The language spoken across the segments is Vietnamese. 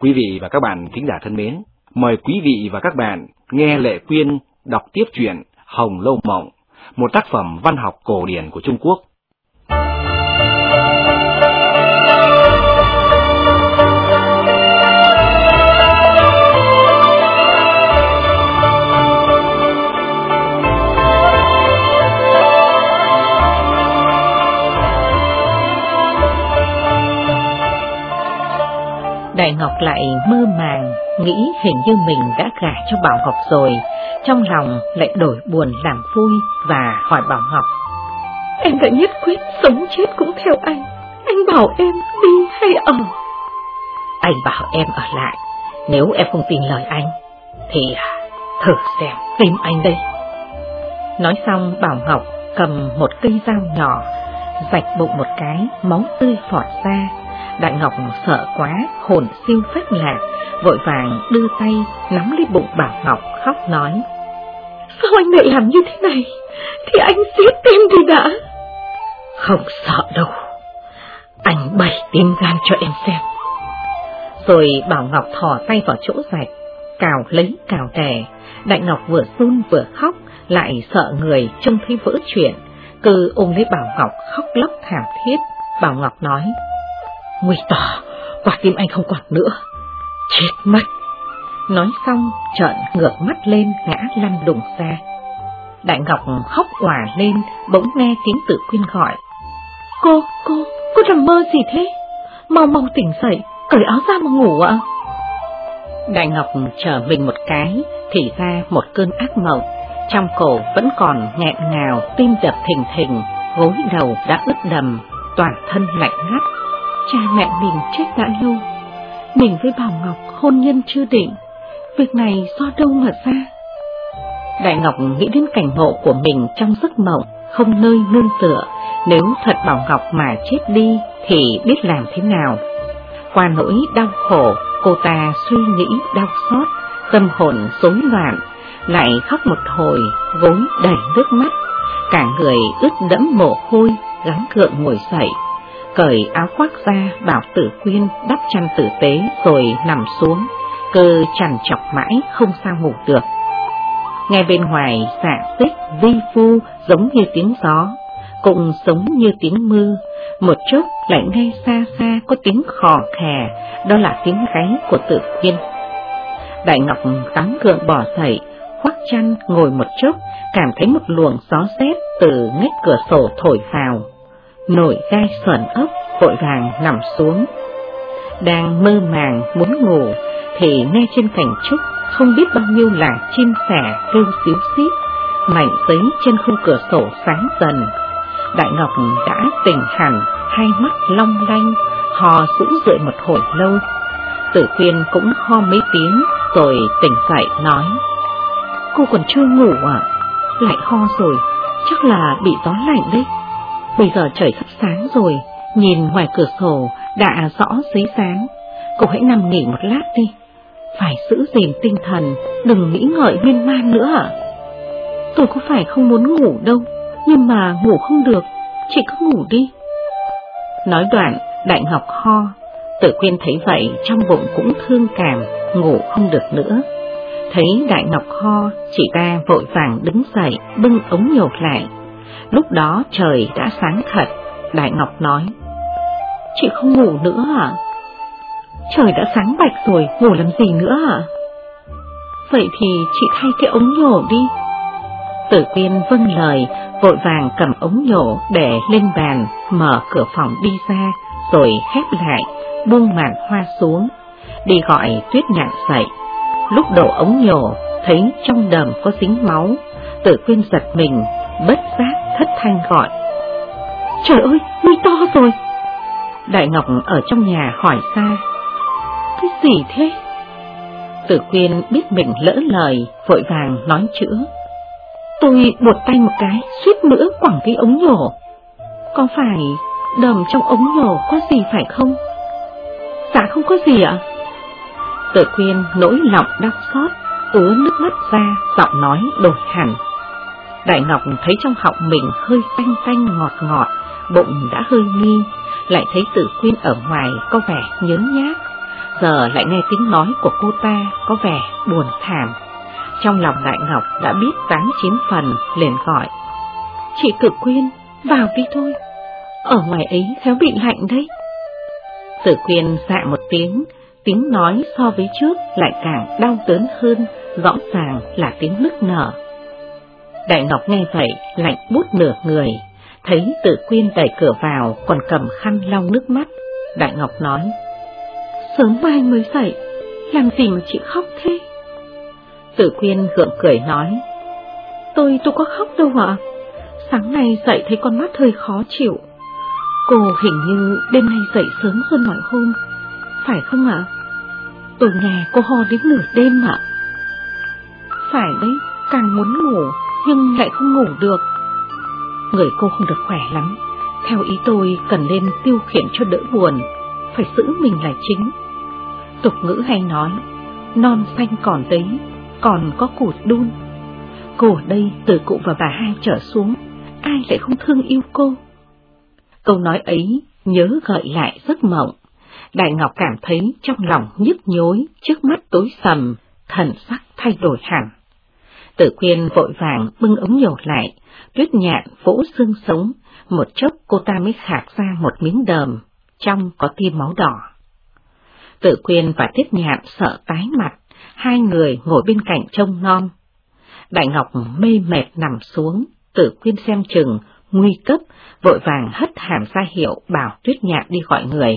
Quý vị và các bạn thính giả thân mến, mời quý vị và các bạn nghe Lệ Quyên đọc tiếp truyện Hồng Lâu Mộng, một tác phẩm văn học cổ điển của Trung Quốc. Đại Ngọc lại mơ màng, nghĩ hình như mình đã gả cho Bảo Ngọc rồi, trong lòng lại đổi buồn làm vui và hỏi Bảo Ngọc. Em đã nhất quyết sống chết cũng theo anh, anh bảo em đi hay ở? Anh bảo em ở lại, nếu em không tin lời anh, thì thử xem tìm anh đây. Nói xong Bảo Ngọc cầm một cây dao nhỏ, rạch bụng một cái, máu tươi phọt ra, Đại Ngọc sợ quá, hồn siêu phách lạc, vội vàng đưa tay nắm lấy bụng Bảo Ngọc khóc nói. Sao anh lại làm như thế này? Thì anh giết em thì đã. Không sợ đâu, anh bày tim gan cho em xem. Rồi Bảo Ngọc thò tay vào chỗ rạch, cào lấy cào đè, Đại Ngọc vừa run vừa khóc, lại sợ người trông thấy vỡ chuyện, cứ ôm lấy Bảo Ngọc khóc lóc thảm thiết. Bảo Ngọc nói, Nguy tỏ, quả tim anh không còn nữa. Chết mất. Nói xong, trợn ngược mắt lên ngã lăn đùng ra. Đại Ngọc khóc òa lên, bỗng nghe tiếng tự quyên gọi. Cô, cô, cô nằm mơ gì thế? Mau mau tỉnh dậy, cởi áo ra mà ngủ ạ. Đại Ngọc chờ mình một cái, thì ra một cơn ác mộng. Trong cổ vẫn còn nghẹn ngào, tim đập thình thình, gối đầu đã ướt đầm, toàn thân lạnh ngắt cha mẹ mình chết đã lâu. Mình với Bảo Ngọc hôn nhân chưa định, việc này do đâu mà ra? Đại Ngọc nghĩ đến cảnh ngộ của mình trong giấc mộng, không nơi nương tựa, nếu thật Bảo Ngọc mà chết đi thì biết làm thế nào. Qua nỗi đau khổ, cô ta suy nghĩ đau xót, tâm hồn rối loạn, lại khóc một hồi, gối đầy nước mắt, cả người ướt đẫm mồ hôi, gắng gượng ngồi dậy, cởi áo khoác ra bảo tử quyên đắp chăn tử tế rồi nằm xuống, cơ chằn chọc mãi không sao ngủ được. ngay bên ngoài xạ xích vi phu giống như tiếng gió, cũng giống như tiếng mưa, một chút lại nghe xa xa có tiếng khò khè, đó là tiếng gáy của tử quyên. Đại Ngọc tắm gượng bỏ dậy, khoác chăn ngồi một chút, cảm thấy một luồng gió rét từ ngách cửa sổ thổi vào nổi gai sờn ốc, vội vàng nằm xuống. Đang mơ màng muốn ngủ, thì nghe trên cành trúc không biết bao nhiêu là chim sẻ kêu xíu xít, mảnh giấy trên khung cửa sổ sáng dần. Đại Ngọc đã tỉnh hẳn, hai mắt long lanh, hò sũ rượi một hồi lâu. Tử Quyên cũng ho mấy tiếng rồi tỉnh dậy nói. Cô còn chưa ngủ à? Lại ho rồi, chắc là bị gió lạnh đấy. Bây giờ trời sắp sáng rồi, nhìn ngoài cửa sổ đã rõ dưới sáng. Cô hãy nằm nghỉ một lát đi. Phải giữ gìn tinh thần, đừng nghĩ ngợi miên man nữa ạ. Tôi có phải không muốn ngủ đâu, nhưng mà ngủ không được, chị cứ ngủ đi. Nói đoạn, Đại Ngọc ho, tự Quyên thấy vậy trong bụng cũng thương cảm, ngủ không được nữa. Thấy Đại Ngọc ho, chị ta vội vàng đứng dậy, bưng ống nhột lại, Lúc đó trời đã sáng thật, Đại Ngọc nói. Chị không ngủ nữa à? Trời đã sáng bạch rồi, ngủ làm gì nữa à? Vậy thì chị thay cái ống nhổ đi. Tử quyên vâng lời, vội vàng cầm ống nhổ để lên bàn, mở cửa phòng đi ra, rồi khép lại, buông màn hoa xuống, đi gọi tuyết nhạn dậy. Lúc đổ ống nhổ, thấy trong đầm có dính máu, tử quyên giật mình, bất giác thất thanh gọi. Trời ơi, nguy to rồi! Đại Ngọc ở trong nhà hỏi ra Cái gì thế? Tử Quyên biết mình lỡ lời, vội vàng nói chữa. Tôi buột tay một cái, suýt nữa quẳng cái ống nhổ. Có phải đầm trong ống nhổ có gì phải không? Dạ không có gì ạ. Tử Quyên nỗi lòng đau xót, ứa nước mắt ra, giọng nói đổi hẳn. Đại Ngọc thấy trong họng mình hơi tanh tanh ngọt ngọt, bụng đã hơi nghi, lại thấy tử quyên ở ngoài có vẻ nhớn nhác, giờ lại nghe tiếng nói của cô ta có vẻ buồn thảm. Trong lòng Đại Ngọc đã biết tám chín phần, liền gọi. Chị Tử Quyên, vào đi thôi, ở ngoài ấy khéo bị lạnh đấy. Tử Quyên dạ một tiếng, tiếng nói so với trước lại càng đau đớn hơn, rõ ràng là tiếng nức nở. Đại Ngọc nghe vậy, lạnh bút nửa người, thấy Tử Quyên đẩy cửa vào còn cầm khăn lau nước mắt. Đại Ngọc nói, Sớm mai mới dậy, làm gì mà chị khóc thế? Tử Quyên gượng cười nói, Tôi, tôi có khóc đâu ạ. Sáng nay dậy thấy con mắt hơi khó chịu. Cô hình như đêm nay dậy sớm hơn mọi hôm, phải không ạ? Tôi nghe cô ho đến nửa đêm ạ. Phải đấy, càng muốn ngủ nhưng lại không ngủ được. Người cô không được khỏe lắm, theo ý tôi cần lên tiêu khiển cho đỡ buồn, phải giữ mình là chính. Tục ngữ hay nói, non xanh còn đấy, còn có củ đun. Cô ở đây từ cụ và bà hai trở xuống, ai lại không thương yêu cô? Câu nói ấy nhớ gợi lại giấc mộng. Đại Ngọc cảm thấy trong lòng nhức nhối, trước mắt tối sầm, thần sắc thay đổi hẳn. Tử quyên vội vàng bưng ống nhổ lại, tuyết nhạn vỗ xương sống, một chốc cô ta mới khạc ra một miếng đờm, trong có tim máu đỏ. Tử quyên và Tuyết Nhạn sợ tái mặt, hai người ngồi bên cạnh trông non. Đại Ngọc mê mệt nằm xuống, Tử quyên xem chừng, nguy cấp, vội vàng hất hàm ra hiệu bảo Tuyết Nhạn đi gọi người.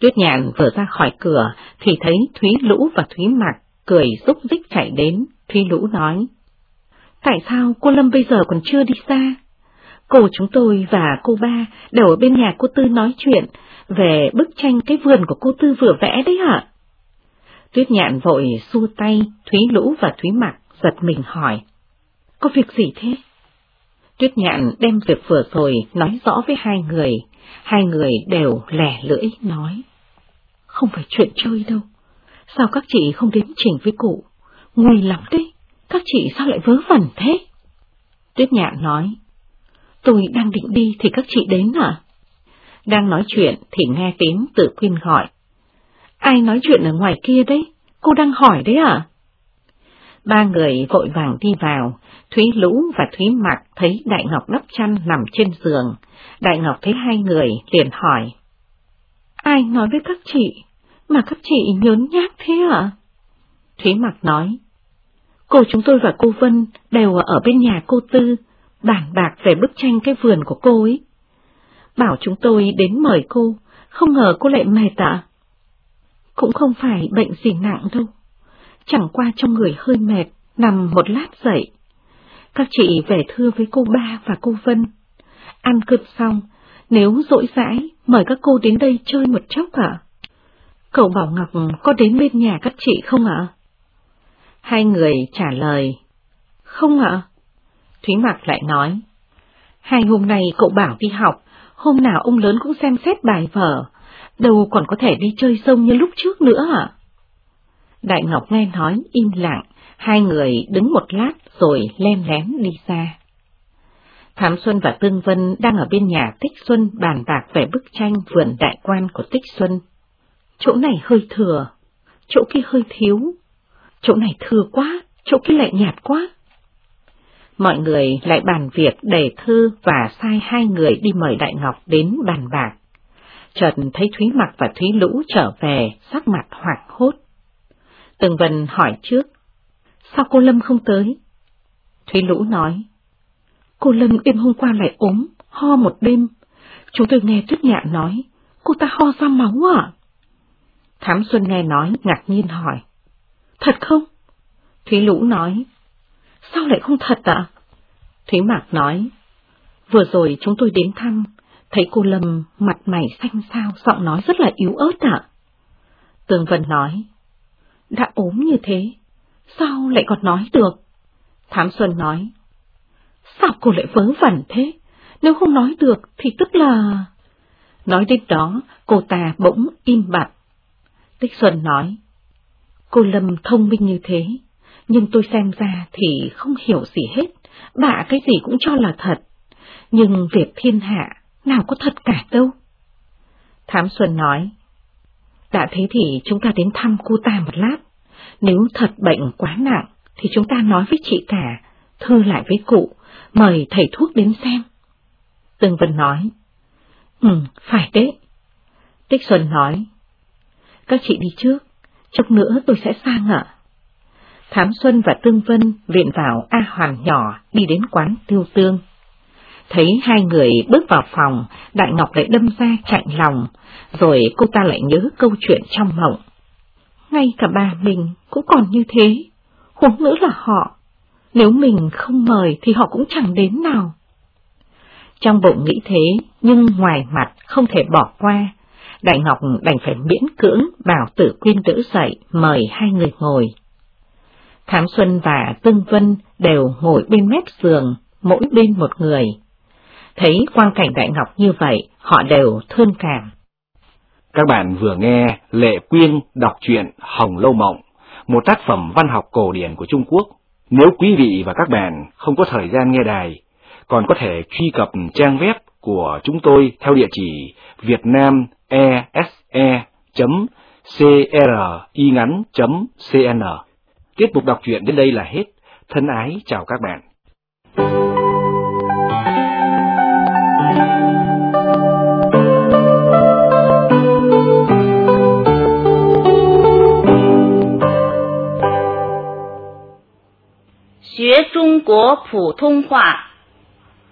Tuyết Nhạn vừa ra khỏi cửa thì thấy Thúy Lũ và Thúy Mặc cười rúc rích chạy đến, Thúy Lũ nói. Tại sao cô Lâm bây giờ còn chưa đi xa? Cô chúng tôi và cô ba đều ở bên nhà cô Tư nói chuyện về bức tranh cái vườn của cô Tư vừa vẽ đấy hả? Tuyết nhạn vội xua tay, Thúy Lũ và Thúy Mặc giật mình hỏi. Có việc gì thế? Tuyết nhạn đem việc vừa rồi nói rõ với hai người, hai người đều lẻ lưỡi nói. Không phải chuyện chơi đâu, sao các chị không đến chỉnh với cụ? Nguy lắm đấy, các chị sao lại vớ vẩn thế? Tuyết nhạn nói, tôi đang định đi thì các chị đến à? Đang nói chuyện thì nghe tiếng tự quyên gọi. Ai nói chuyện ở ngoài kia đấy? Cô đang hỏi đấy à? Ba người vội vàng đi vào, Thúy Lũ và Thúy Mặc thấy Đại Ngọc đắp chăn nằm trên giường. Đại Ngọc thấy hai người liền hỏi. Ai nói với các chị, mà các chị nhớn nhác thế à? Thúy Mặc nói. Cô chúng tôi và cô Vân đều ở bên nhà cô Tư, bàn bạc về bức tranh cái vườn của cô ấy. Bảo chúng tôi đến mời cô, không ngờ cô lại mệt ạ. Cũng không phải bệnh gì nặng đâu, chẳng qua trong người hơi mệt, nằm một lát dậy. Các chị về thưa với cô ba và cô Vân. Ăn cơm xong, nếu rỗi rãi, mời các cô đến đây chơi một chốc ạ. Cậu Bảo Ngọc có đến bên nhà các chị không ạ? Hai người trả lời, không ạ. Thúy Mạc lại nói, hai hôm nay cậu Bảo đi học, hôm nào ông lớn cũng xem xét bài vở, đâu còn có thể đi chơi sông như lúc trước nữa ạ. Đại Ngọc nghe nói im lặng, hai người đứng một lát rồi len lén đi xa. Thám Xuân và Tương Vân đang ở bên nhà Tích Xuân bàn bạc về bức tranh vườn đại quan của Tích Xuân. Chỗ này hơi thừa, chỗ kia hơi thiếu, chỗ này thưa quá, chỗ kia lại nhạt quá. Mọi người lại bàn việc đề thư và sai hai người đi mời Đại Ngọc đến bàn bạc. Chợt thấy Thúy Mặc và Thúy Lũ trở về, sắc mặt hoảng hốt. Tường Vân hỏi trước, sao cô Lâm không tới? Thúy Lũ nói, cô Lâm đêm hôm qua lại ốm, ho một đêm. Chúng tôi nghe Tuyết Nhạn nói, cô ta ho ra máu à? Thám Xuân nghe nói, ngạc nhiên hỏi, thật không? Thúy Lũ nói, sao lại không thật ạ? Thúy Mạc nói, vừa rồi chúng tôi đến thăm, thấy cô Lâm mặt mày xanh xao, giọng nói rất là yếu ớt ạ. Tường Vân nói, đã ốm như thế, sao lại còn nói được? Thám Xuân nói, sao cô lại vớ vẩn thế? Nếu không nói được thì tức là... Nói đến đó, cô ta bỗng im bặt. Tích Xuân nói, cô Lâm thông minh như thế, nhưng tôi xem ra thì không hiểu gì hết, bạ cái gì cũng cho là thật. Nhưng việc thiên hạ nào có thật cả đâu. Thám Xuân nói, đã thế thì chúng ta đến thăm cô ta một lát, nếu thật bệnh quá nặng thì chúng ta nói với chị cả, thư lại với cụ, mời thầy thuốc đến xem. Tương Vân nói, Ừ, phải đấy. Tích Xuân nói, các chị đi trước, chốc nữa tôi sẽ sang ạ. Thám Xuân và Tương Vân viện vào A Hoàn nhỏ đi đến quán tiêu tương. Thấy hai người bước vào phòng, Đại Ngọc lại đâm ra chạy lòng, rồi cô ta lại nhớ câu chuyện trong mộng. Ngay cả bà mình cũng còn như thế, huống nữa là họ. Nếu mình không mời thì họ cũng chẳng đến nào. Trong bụng nghĩ thế, nhưng ngoài mặt không thể bỏ qua. Đại Ngọc đành phải miễn cưỡng bảo tử quyên đỡ dậy mời hai người ngồi. Thám Xuân và Tương Vân đều ngồi bên mép giường, mỗi bên một người. Thấy quang cảnh Đại Ngọc như vậy, họ đều thương cảm. Các bạn vừa nghe Lệ Quyên đọc truyện Hồng Lâu Mộng, một tác phẩm văn học cổ điển của Trung Quốc. Nếu quý vị và các bạn không có thời gian nghe đài, còn có thể truy cập trang web của chúng tôi theo địa chỉ ese.cringắn.cn. Tiết mục đọc truyện đến đây là hết. Thân ái chào các bạn.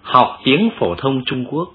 Học tiếng phổ thông Trung Quốc